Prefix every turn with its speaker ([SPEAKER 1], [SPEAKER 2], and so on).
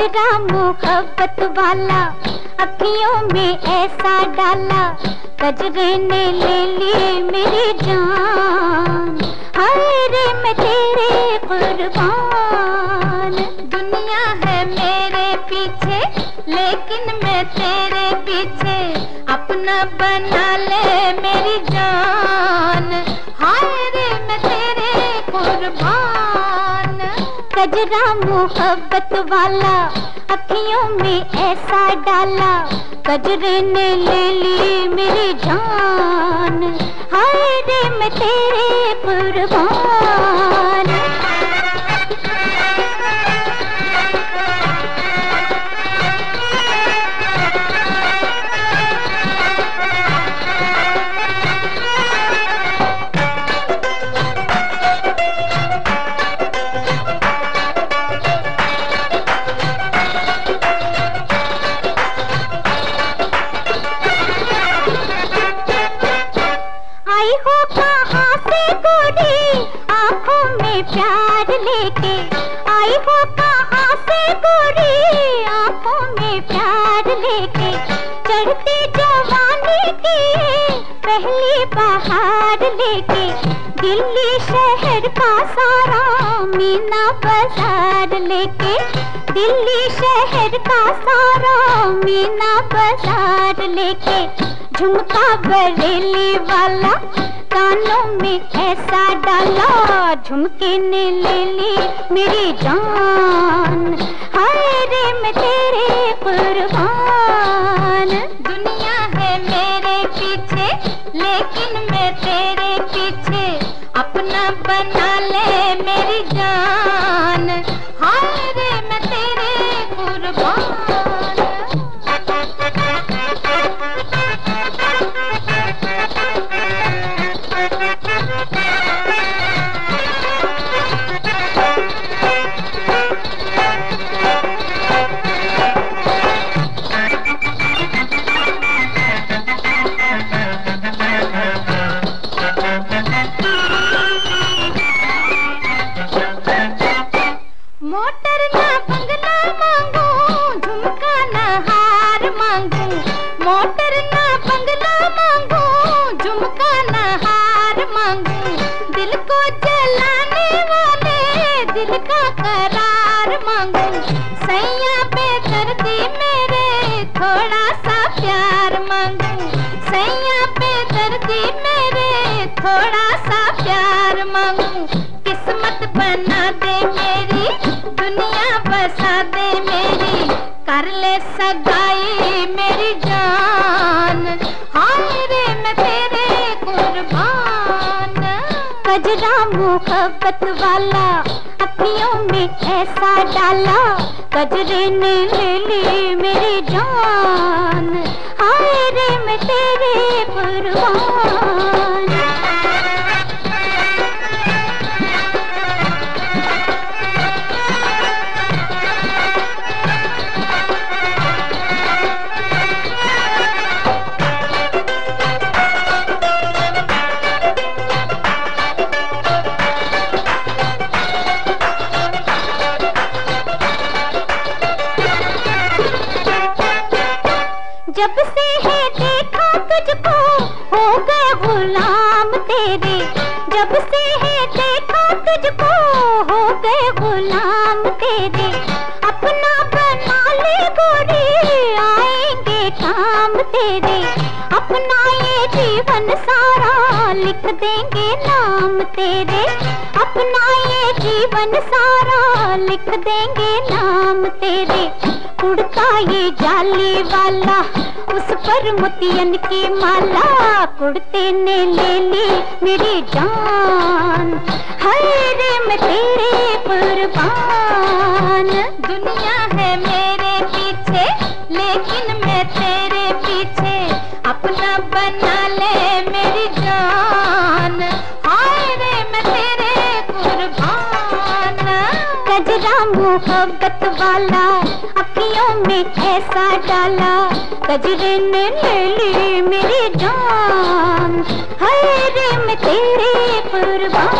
[SPEAKER 1] कचरा मोहब्बत वाला अखियों में ऐसा डाला कजरे ने ले ली मेरी जान। मोहब्बत वाला, अखियों में ऐसा डाला, कजरे ने ले ली मेरी जान। हाय रे मैं तेरे कुर्बान लेके आई हो कहाँ से गोरी? आँखों में प्यार लेके चढ़ती जवानी की पहली बहार लेके दिल्ली शहर का सारा मीना बाज़ार लेके दिल्ली शहर का सारा मीना बाज़ार लेके झुमका बरेली वाला कानों में ऐसा डाला झुमके ने ले ली मेरी जान। हाय कजरा मोहब्बत वाला, अपनियों में ऐसा डाला। कजरे ने ले ली मेरी जान, हाय रे मैं तेरे कुर्बान जब से है देखा तुझको हो गए गुलाम तेरे। जब से है देखा तुझको हो गए गुलाम तेरे। अपना बना ले गोरी, आएँगे काम तेरे। अपना ये जीवन सारा लिख देंगे नाम तेरे। अपना ये जीवन सारा लिख देंगे नाम तेरे। उड़ता ये जाली वाला, उस पर मुतियन की माला कुड़ते ने ले ली मेरी जान। हरे मैं में ऐसा डाला कजरे ने ले ली मेरी जान। हरे मैं तेरे कुर्बान।